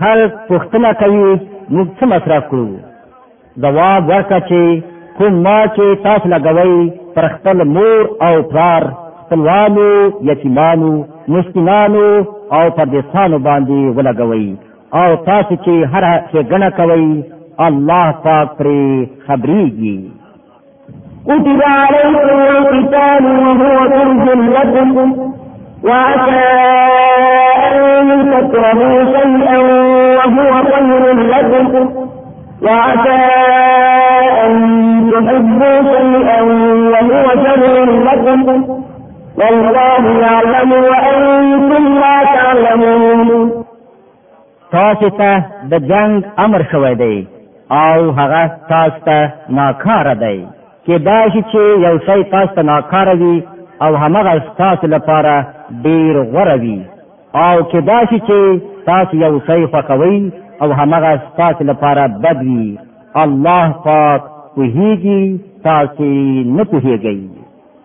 خلک پوښتنه کوي موږ څه مصرف کړو ځواب ورکړه چې کوم ما چې تاسو لګوي پر خپل مور او پلار خپلوانو یتیمانو مسکینانو او پردیسانو باندې ولګوي او تاسو چې هر څه ګڼه کوي الله پاک پرې خبريږي كتب عليكم القتال وهو كرز لكم وعسى أن تكرهوا شيئا وهو خير لكم وعسى أن تحبوا شيئا وهو شر لكم والله يعلم وأنتم لا تعلمون تاسو ته د جنگ امر شوی دی او هغه تاسو ته ناکار دی کې دا شي چې یو شی تاسو ته ناکار وي او همغه تاسو لپاره ډیر غوره وي او کې دا شي چې تاسو یو شی خوښوي او همغه تاسو لپاره بد وي الله پاک پوهیږي تاسو نه پوهیږئ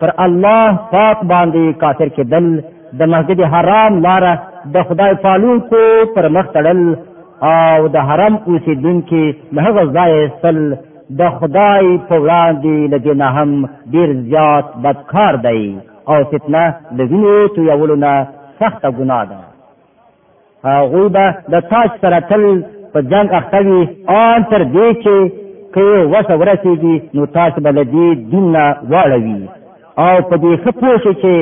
پر الله پاک باندې کافر کېدل د مسجد حرام لاره د خدای پالونکو پر مخ تړل او د حرم اوسیدونکو له هغه ځای سل د خدای په وړاندې لګې نه هم ډیر زیات بدکار دی او فتنه د وینې تویولو نه سخته ګناه ده هغوی به د تاج سره تل په جنګ اخته وي آن تر دې چې که یې وسه ورسېږي نو تاسو به له دې دین نه واړوي او په دې ښه پوه شئ چې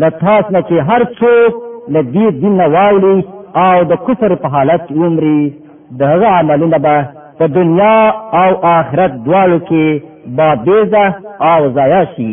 له تاسو نه چې هر څوک له دې دین نه واوړي او د کفر په حالت عمري د هغه عملونه به په دنیا او آخرت دواړو کې بابیزه او ضایع شي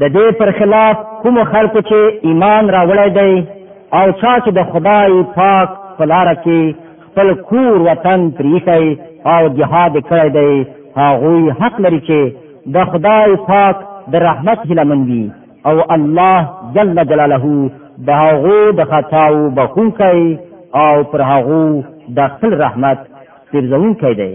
د دې پر خلاف کوم خلکو چې ایمان راوړی دی او چا چې د خدای پاک په لار کې خپل کور وطن پریخی او جهاد کړی دی هغوی حق لري چې د خدای پاک د رحمت هیله منوي او الله جل جلاله د هغو د خطاو بخونکی او پر هغو د خپل رحمت ګرځونکی دی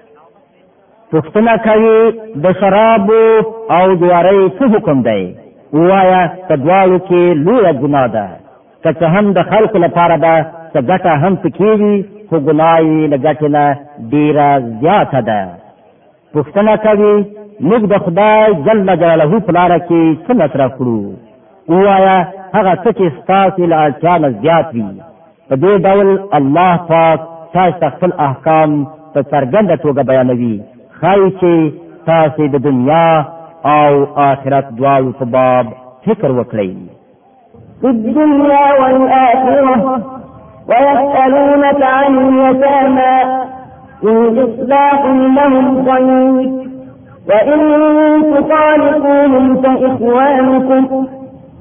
پوښتنه کوي د شراب او جواري څه حکم دی وایا په دواړو کې لویه ګناه ده که څه هم د خلکو لپاره به څه ګټه هم پکې وي خو ګناه یې له ګټې نه ډېره زیاته ده پوښتنه کوي موږ د خدای جل جلاله په لاره کې څه مصرف کړو وایا هغه څه چې ستاسو له اړتیا نه زیات وي په دې ډول الله پاک تاسو ته خپل احکام په څرګنده توګه بیانوي ښایي چې تاسو د دنیا او آخرت دواړو په باب فکر وکړئ في الدنيا والآخرة ويسألونك عن اليتامى إن إصلاح لهم خير وإن تخالفوهم فإخوانكم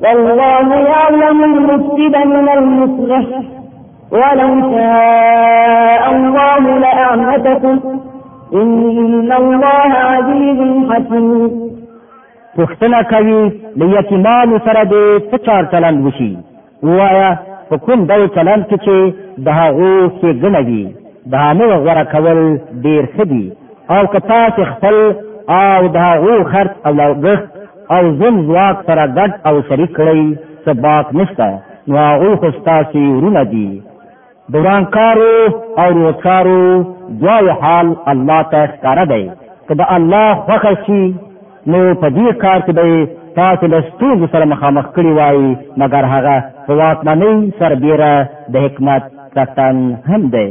والله يعلم المفسد من المصلح ولو شاء الله لأعنتكم إن الله عزيز حكيم پوښتنه کوي له یتیمانو سره د څه چار چلند وشي وایا په کوم ډول چلند کې چې د هغو ښېګڼه وي د هغه غوره کول ډېر ښه دي او که تاسو خپل او د هغو خرڅ او لګښت او زم ځواک سره ګډ او شریک کړئ څه باک نشته نو هغوی خو ستاسو ورونه دي دورانکارو او روچارو دواړو حال الله ته ښکاره دی که د الله خوښه شي نو په دې کار کې به تاسو له ستونزو سره مخامخ کړي وای مګر هغه په واکمنۍ سربیره د حکمت څښتن هم دی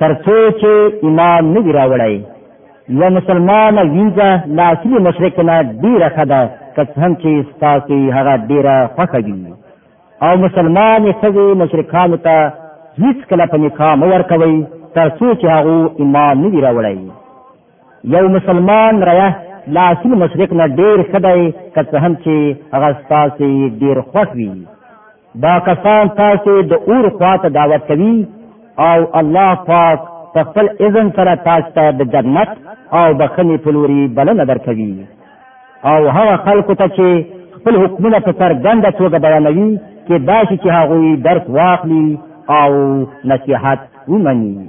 ترڅو چې امام نه وي راوړی یو مسلمان وینځه له اصلي مشرک نه ډېره ښه ده که څه هم چې ستاسو یې هغه ډېره خوښه وي او مسلمانې ښځې مشرکانو ته هیڅکله په نکاح مه ورکوئ تر څو چې هغو ایمان نه وي راوړی یو مسلمان رایه له اصلي مشرک نه ډېر ښه دی که څه هم چې هغه ستاسو ډېر خوښ وي دا کسان تاسو د اور خواته دعوت کوي او الله پاک په خپل اذن سره تاسو ته د جنت او بخنې په لوري بلنه درکوي او هغه خلکو ته چې خپل حکمونه په څرګنده توګه بیانوي کې داسې چې هغوی درس واخلي او نصیحت ومني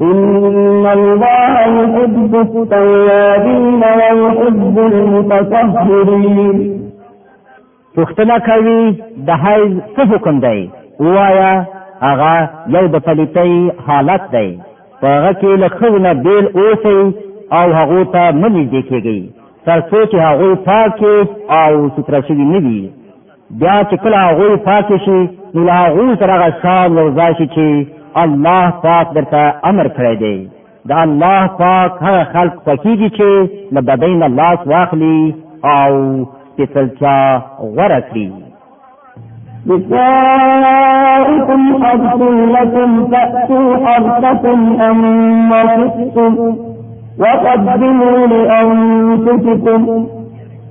إن الله يحب التوابين ويحب المتطهرين پوښتنه کوي د حیض څه حکم دی وایا هغه یو د پلیتۍ حالت دی په هغه کې له ښځو نه بېل اوسئ او هغو ته مه نږدې کېږئ تر څو چې هغوی پاکې او سوتره شوي نه وي بیا چې کله هغوی پاتې شي نو له هغو سره هغه شان یو ځای شي چې الله پاک درته امر کړی دی د الله پاک هغه خلق خوښیږي چې له بدۍ نه لاس واخلي او سپېڅلتیا غوره کړي نساؤكم حرث لكم فأتوا حرثكم أما شئتم وقدموا لأنفسكم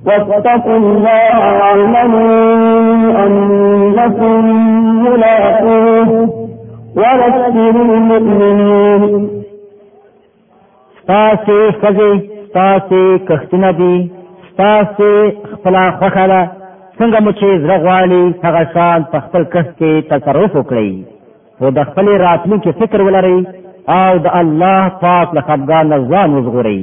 واتقوا الله واعلموا أنكم ملاقوه وبشروا المؤمنين ستاسو خزي ستاسو کښتونه دي ستاسو خپل خوخه ده څنګه مو چې زړه غواړي هغه شان په خپل کښت کې تصرف وکړئ او د خپل راتلونکي فکر ولرئ او د الله پاک له خپګان نه ځان وژغورئ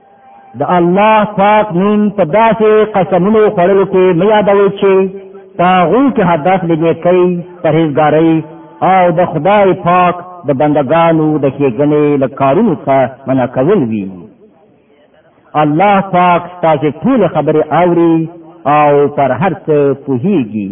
د الله پاک نوم په داسې قسمونو خوړلو کې مه یادوئ چې په هغوی کې هدف د نیکۍ پرهېزګارۍ او د خدای پاک د بندګانو د ښېګڼې له کارونو څخه منع کول وي الله پاک ستاسې ټولې خبرې اوري او پر هر څه پوهیږي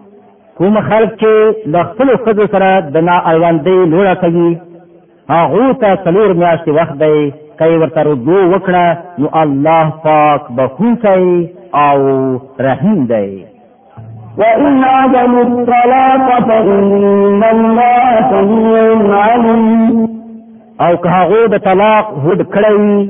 کوم خلک چې د خپل خزو سره د نا اړوندې لوړه کوي هغه ته څلور میاشتې وخت دی کوي ورته رجوع وکړه نو الله پاک بخښونکی او رحیم دی وإن عدم الطلاق فإن الله سميع عليم او که هغه د طلاق هود کړی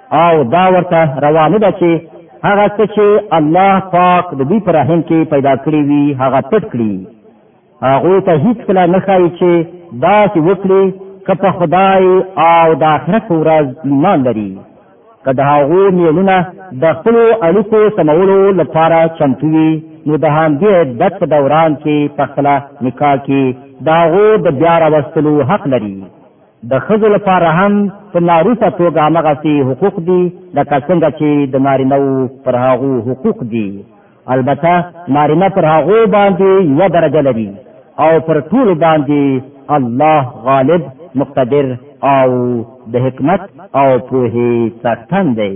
او دا ورته روا نه ده چې هغه څه چې الله پاک د دوی په رحم کې پیدا کړی وي هغه پټ کړي هغه ته هیڅ کله نه ښایي چې دا چې وکړي که په خدای او د آخرت په ورځ ایمان لري که د هغو میلونه د خپلو اړیکو سمولو لپاره چمتو وي نو د همدې عدت په دوران کې په خپله نکاح کې د هغو د بیا راوستلو حق لري د ښځو لپاره هم په معروفه توګه همغسې حقوق دي لکه څنګه چې د نارینهو پر هغو حقوق دي البته نارینه پر هغو باندې یوه درجه لري او پر ټولو باندې الله غالب مقتدر او د حکمت او پوهې څښتن دی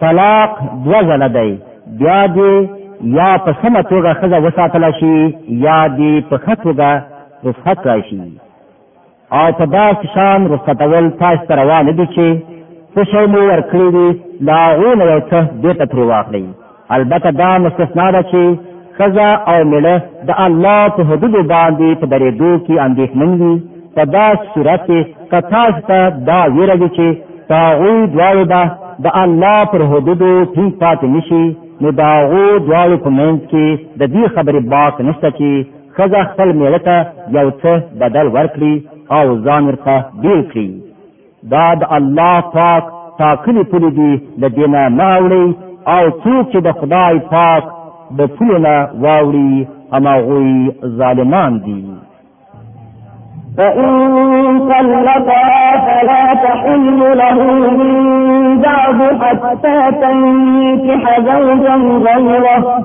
طلاق دوه ځله دی بیا دې یا په سمه توګه ښځه وساتل شي یا دې په ښه توګه رخصت کړای شي او په داسې شان رخصتول تاسو ته روا نه دي چې څه شی مو ورکړي دي له هغو نه یو څه بېرته ترې واخلئ البته دا مستثنا ده چې ښځه او مېړه د الله په حدودو باندې په درېدو کې اندېښمن وي په داسې صورت کې که تاسو ته دا ویره وي چې په هغوی دواړو به د الله پر حدودو ټینګ پاتې نشي نو د هغو دواړو په منځ کې د دې خبرې باک نشته چې ښځه خپل مېړه ته یو څه بدل ورکړي او ځان ورته بیل کړي دا د الله پاک ټاکلي پولې دي له دې نه مه اوړئ او څوک چې د خدای پاک د پولو نه واوړي هماغوی ظالمان دي فإن طلقها فلا تحل له من بعد حتى تنكح زوجا غيره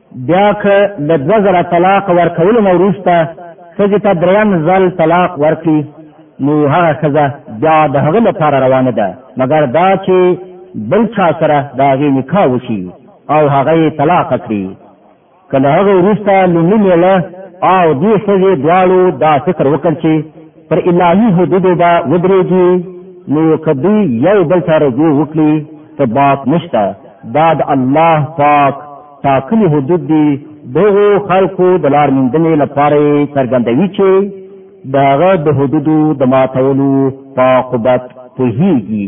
بیا که د دوه ځله طلاق ورکولو نه وروسته ښځې ته دریم ځل طلاق ورکړي نو هغه ښځه بیا د هغه لپاره روانه ده مګر دا چې بل چا سره د هغې نکاح وشي او هغه یې طلاق کړي که له هغه وروسته لومړي مېړه او دې ښځې دواړو دا فکر وکړ چې پر الهي حدودو به ودرېږي نو که دوی یو بل ته رجوع وکړي ثبات نشته دا د الله پاک ټاکلي حدود دي دغو خلکو د لار موندنې لپاره یې څرګندوي چې د هغه د حدودو د ماتولو په عاقبت پوهیږي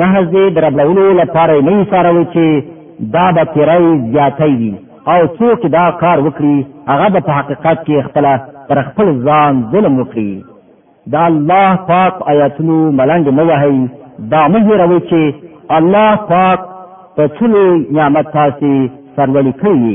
نهز دې د ربړولو لپاره نه یې ساروي چې دا به تیری زیاتی وي او څوک دا کار وکړي هغه به په حقیقت کې خپل پر خپل ځان ظلم وکړي دا الله پاک آیاتونو ملنګ نه وهي دا مه هیروي چې الله پاک په ټولو نعمت تاسو سرولې کړی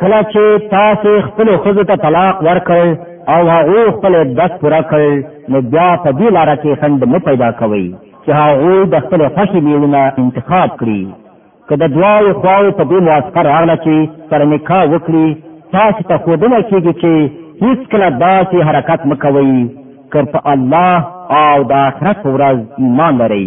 کله چې تاسو خپل خزو ته طلاق ورکړ او هغه خپل عدت پوره کړ نو بیا په دې لار کې خند مو پیدا کوي چې هغه د خپل خوښي میونه انتخاب کړي که د دواو خواو په دې موافقه راغله چې سره نکاح وکړي تاسو ته خودنه کیږي چې هیڅ کله داسې حرکت مکوئ کر په الله او د آخرت ورځ ایمان لرئ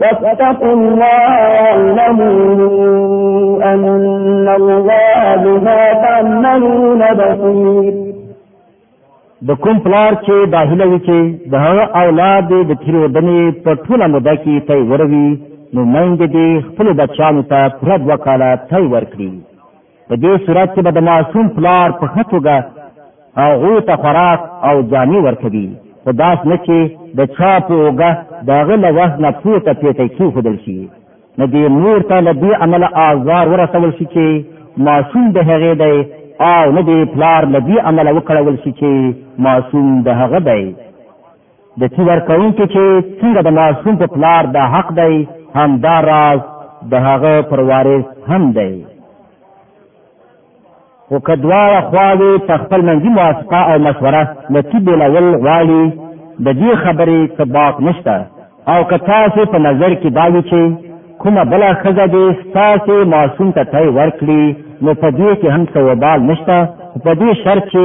واتقوا الله واعلموا أن الله بما تعملون بصير د کوم پلار چې داخله وي چې د هغه اولاد د تیرودنې په ټوله موده کې تای وروي نو مینګ دې خپل بچانو ته پوره دوه کاله تای ورکړي په دې صورت کې به د ماشوم پلار په ښه توګه هغوی ته خوراک او جامې ورکوي خو داس نه چې د چا په اوږه د هغه له وخت نه پورته پېټی کېښودل شي نو دې مور ته له دې امله آزار ورسول شي چې ماشوم د هغې دی او نه دې پلار له دې امله وکړول شي چې ماشوم د هغه دی د تی ورکوونکي چې څنګه د ماشوم په پلار دا حق دی هم دا راز د هغه پر وارث هم دی خو که دواړه خواوې په خپل منځي موافقه او مشوره له طب لول غواړي د دې خبرې څه باک نشته او که تاسو په نظر کې دا وي چې کومه بله ښځه دې ستاسو ماشوم ته تی ورکړي نو په دې کې هم څه وبال نشته خو په دې شرط چې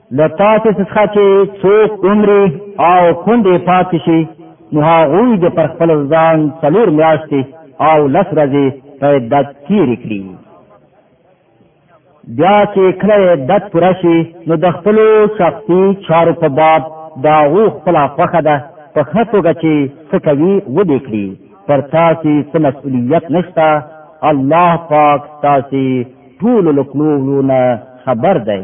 له تاسو څخه چې څوک عمرې او کندې پاتې شي نو هغوی د پر خپل ځان څلور میاشتې او لس ورځې په عدت تېرې کړي بیا چې کله عدت پوره شي نو د خپلو شخصي چارو په باب د هغو خپله خوښه ده په ښه توګه چې څه کوي ودې کړي پر تاسې څه مسؤلیت نشته الله پاک تاسې ټولو لکلوولو نه خبر دی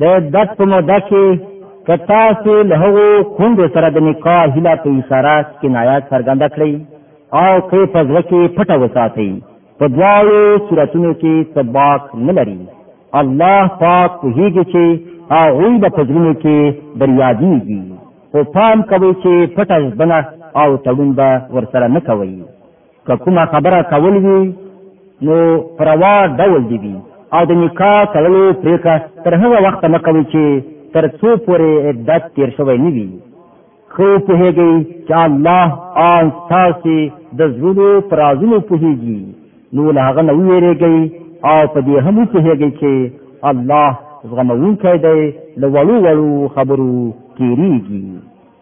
د عدت په موده کې که تاسو له هغو کونډو سره د نکاح هیله په اشاره کنایه څرګنده کړئ او که په زړه کې پټه وساتئ په دواړو صورتونو کې څه باک نه لري الله پاک پوهیږي چې هغوی به په زړونو کې بریادیږي خو پام کوئ چې پټه ژبنه او تړون به ورسره نه کوئ که کومه خبره کول وي نو پروا ډول دی وي او د نکاح تړلو پریکړه تر هغه وخت نه کوي چې تر څو پورې عدت تیر شوی نه وي خو په هغه چې الله آن تاسو د زړونو پرازونو پوهیږي نو له هغه نه ویریږي او په دې هم پوهیږي چې الله زغمونکی دی له وړو وړو خبرو کیریږي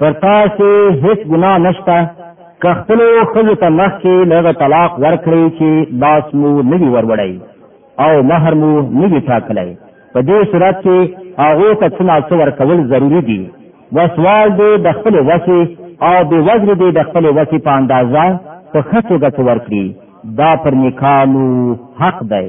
پر تاسو هیڅ ګناه نشته که خپل خزو ته مخ کې لغه طلاق ورکړي چې لاس مو نوی وروړی او مہر مو نوی ټاکلی په دې صورت کې هغه ته څه څه ورکول ضروری دي وسوال دې د خپل وسی او د وزر دې د خپل وسی په اندازا په خڅو غڅ ورکړي دا پر نکانو حق دی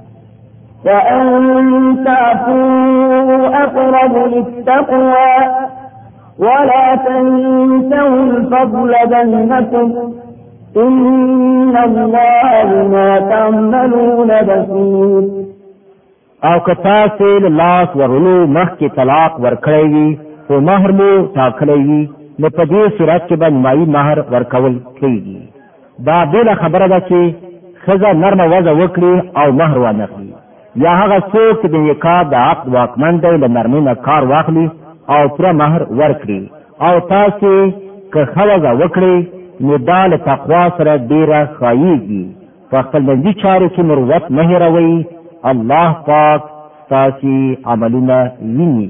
وأن تعفوا أقرب للتقوى ولا تنسوا الفضل بينكم إن الله بما تعملون بصير او که تاسو له لاس ورونو مخکې طلاق ورکړی وي او مهر مو ټاکلی وي نو په دې صورت کې به نیمایي مهر ورکول کېږي دا بل خبره ده چې خزه نرمه وضع وکړي او مهر ونخلي یا هغه څوک چې د نکاح د عقد واکمن دی له نرمۍ نه کار واخلي او پوره مهر ورکړي او تاسو که خلګه وکړي نو دا له تقوا سره ډیره خایيږي په خپل منځي چارو کې مروت نه هېروي الله پاک تاسو عملونه ویني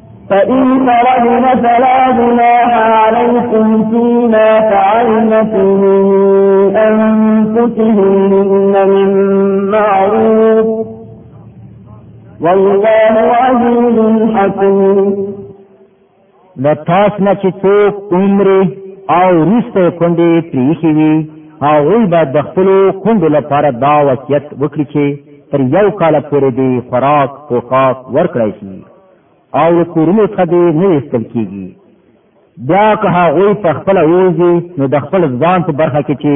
فإن فرغن فلا جناح عليكم فيما فعلن في أنفسهن من معروف والله عزيز حكيم د تاس نه چې څوک عمرې او روسته کونډې پریښې وي هغوی به د خپلو کونډو لپاره دا وصیت وکړي چې تر یو کال پورې دې خوراک پوښاک ورکړی شي او له کورونو څخه دې نه ویستل کېږي بیا که هغوی په خپله ووځي نو د خپل ځان په برخه کې چې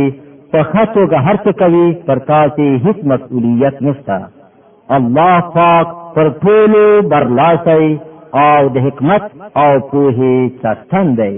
په ښه توګه هر څه کوي پر تاسې هیڅ مسؤلیت نشته الله پاک پر ټولو برلاسی او د حکمت او پوهې څښتن دی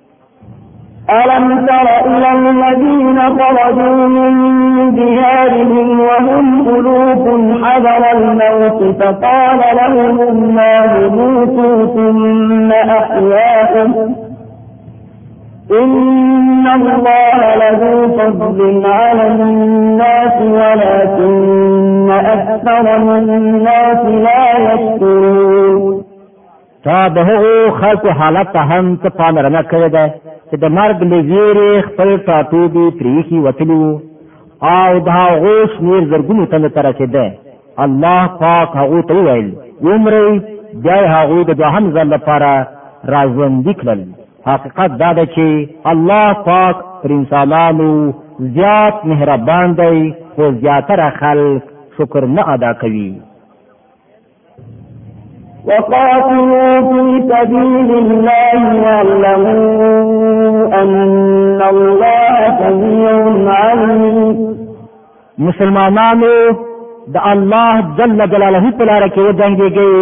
ألم تر إلى الذين خرجوا من ديارهم وهم ألوف حذر الموت فقال لهم الله موتوا ثم أحياهم إن الله له فضل على الناس ولكن أكثر من الناس لا يشكرون تا د هغو خلکو حالت ته هم څه پاملرنه کړې ده چې د مرګ له ویرې خپل ټاټوبي پریښي وتلي وو او د هغو شمېر زرګونو تنو ته رسېده الله پاک هغو ته وویل ومرئ بیا یې هغوی د دوهم ځل لپاره راژوندي کړل حقیقت دا ده چې الله پاک پر انسانانو زیات مهربان دی خو زیاتره خلک شکر نه ادا کوي وقاتلوا في سبيل الله واعلموا أن الله سميع عليم مسلمانانو د الله جل جلاله په لار کې وجنګيږي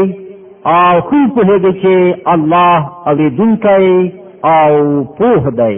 او خو په هغه چې الله اوریدونکی او پوه دی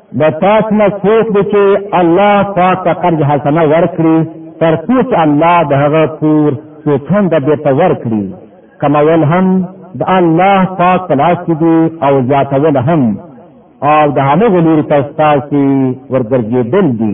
د تاسو نه څوک دی چې الله پاک ته قرض حسنه ورکړي تر څو چې الله د هغه پور څو چنده بېرته ورکړي کمول هم د الله پاک په لاس کې دي او زیاتول هم او د هغه لوري ته ستاسو ورګرځېدل دي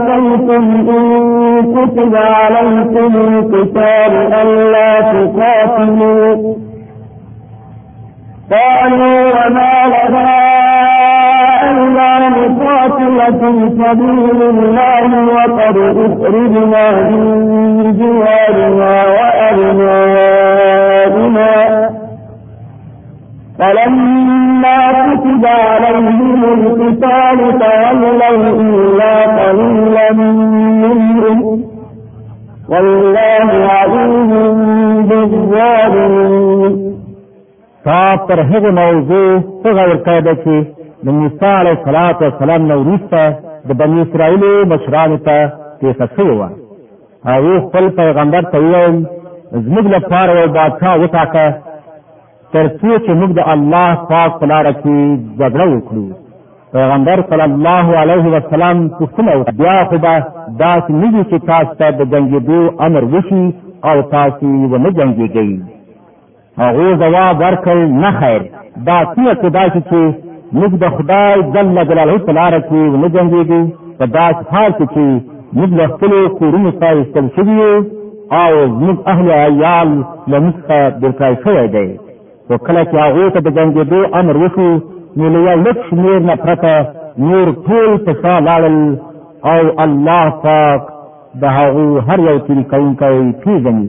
وآتيتم إن كتب عليكم القتال ألا تقاتلوا قالوا وما لنا ألا نقاتل في سبيل الله وقد أخرجنا من جوارنا وأبنائنا فلما كتب عليهم القتال تولوا إلا قليلا منهم والله عليم بالظالمين تا پر هغه موضوع څه غور کړی دی چې د موسی علیه السلام نه وروسته د بني اسرائیلو مشرانو ته پېښه شوې وه هغه خپل پیغمبر ته وویل زموږ لپاره یو بادشاہ وټاکه تر څو چې موږ د الله پاک په لار کې جګړه وکړو پیغمبر صلی الله علیه وسلم پوښتنه وکړه بیا خو به داسې نه وي چې تاسو ته د جنګېدو امر وشي او تاسو ونه جنګېږئ هغه جواب ورکړ نه خیر دا څنګه کدا چې موږ د خدای جل جلاله په لار کې ونه جنګېږو په داس حال کې چې موږ له خپل کورونو ته ایستل شوي او موږ اهل عیال له موږ څخه بېرکای شوی دی خو کله چې هغو ته د جنګېدو امر وشو نو له یو لږ شمېر نه پرته نور ټول په شا لاړل او الله پاک د هغو هر یو تیری کوونکی پېژني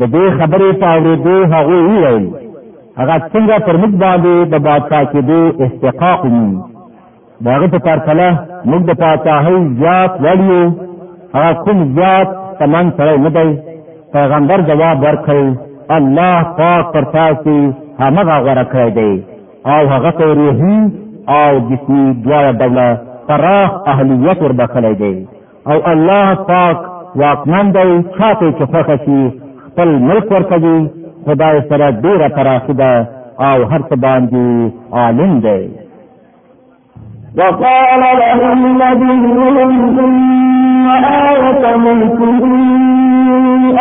د دې خبرې په اورېدو هغوی وویل هغه څنګه پر موږ باندې د باچا کېدو استحقاق ومومي د هغه په پرتله موږ د پاچاهۍ زیات وړ یو هغه کوم زیات شتمن سړی نه دی پیغمبر جواب ورکړ الله پاک پر تاسو همغه غوره کړی دی او هغه ته روحي او جسمي دواړه ډوله پراخ اهلیت وربخلی دی او الله پاک واکمن دی چاته چې خوښه شي خپل ملک ورکوي خدای سره ډیره پراخي ده او هر څه باندې عالم دی وقال لهم نبيهم ثم آية ملكه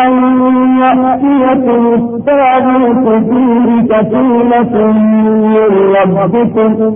أن يأتيكم التابوت فيه سكينة من ربكم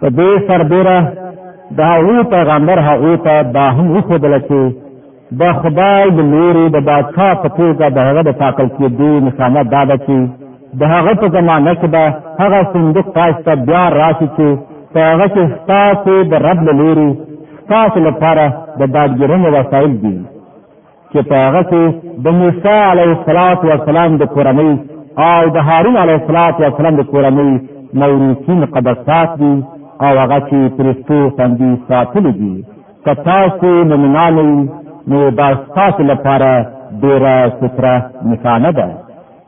په دې سربېره د هغو پیغمبر هغو ته دا هم وښودله چې د خدای د لوري د بادشا په توګه د هغه د ټاکل کېدو نښانه دا ده چې د هغه په زمانه کې به هغه صندوق تاسو ته بیا راشي چې په هغه کې ستاسو د رب له لوري ستاسو لپاره د دادګیرنې وسایل دي چې په هغه کې د موسی علیه السلام د کورنۍ او د هارون علیه السلام د کورنۍ موروثین قدسات دي او هغه چې پرستو خوندي ساتلي دي که تاسو مؤمنان یئ نو دا ستاسو لپاره ډېره ستره نښانه ده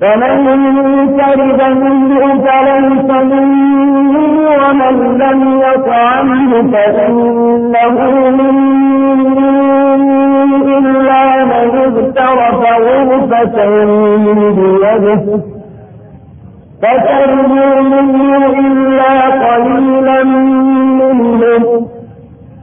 فمن شرب منه فليس مني ومن لم يطعمه فإنه مني إلا من اغترف غرفة بيده فترجو منه إلا قليلا منهم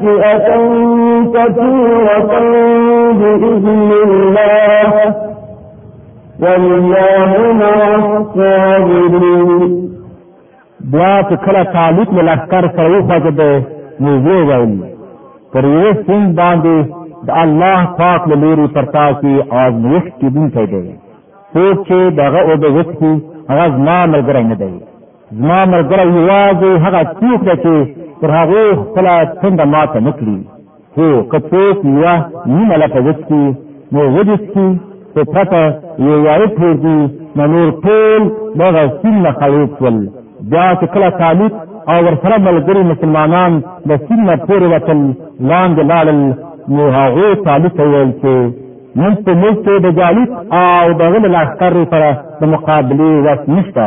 فئة كثيرة بإذن الله والله مع الصابرين بیا چې کله طالب له لښکر سره وخوځېدی نو ویې ویل پر یوه سیند باندې د الله پاک له لوري پر تاسې آزمویښت کېدونکی دی څوک چې دغه اوبه وڅښي هغه زما ملګری نه دی زما ملګری یوازې هغه څوک دی چې تر هغو خپله څنډه ماته نه کړي خو که څوک یوه نیمه لکه وڅکي نو وجې څکي خو پرته یې وایې پرېږدي نو نور ټول دغه سیند نه خړوب شول بیا چې کله طالب او ورسره ملګري مسلمانان د سیند نه پورې وتل لاندې لاړل نو هغو طالب ته ویل چې موږ په موږ کې د جالب او د غل لښکر سره د مقابلې وس نشته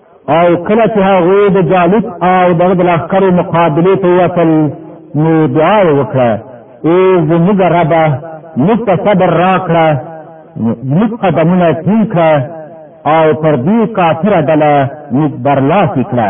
او کله چې هغوی د جالوت او دغه د لښکرو مقابلې ته وتل نو دعا یې وکړه ای زموږ ربه موږ ته صبر راکړه موږ قدمونه ټینګ کړه او پر دې کافره ډله موږ برلاسي کړه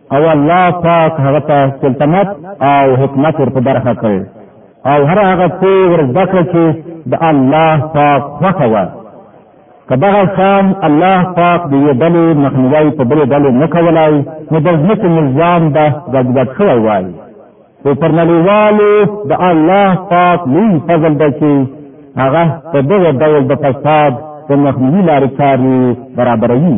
او الله پاک هغه ته سلطنت او حکمت ور په برخه کړ او هر هغه څه ور زده کړ چې د الله پاک خوښه وه که دغه شان الله پاک د یوې ډلې مخنیوی په بلې ډلې نه کولای نو د ځمکې نظام به ګډوډ شوی وای خو پر نړیوالو د الله پاک لوی فضل دی چې هغه په دغه ډول د فساد د مخنیوي لارې چارې برابروي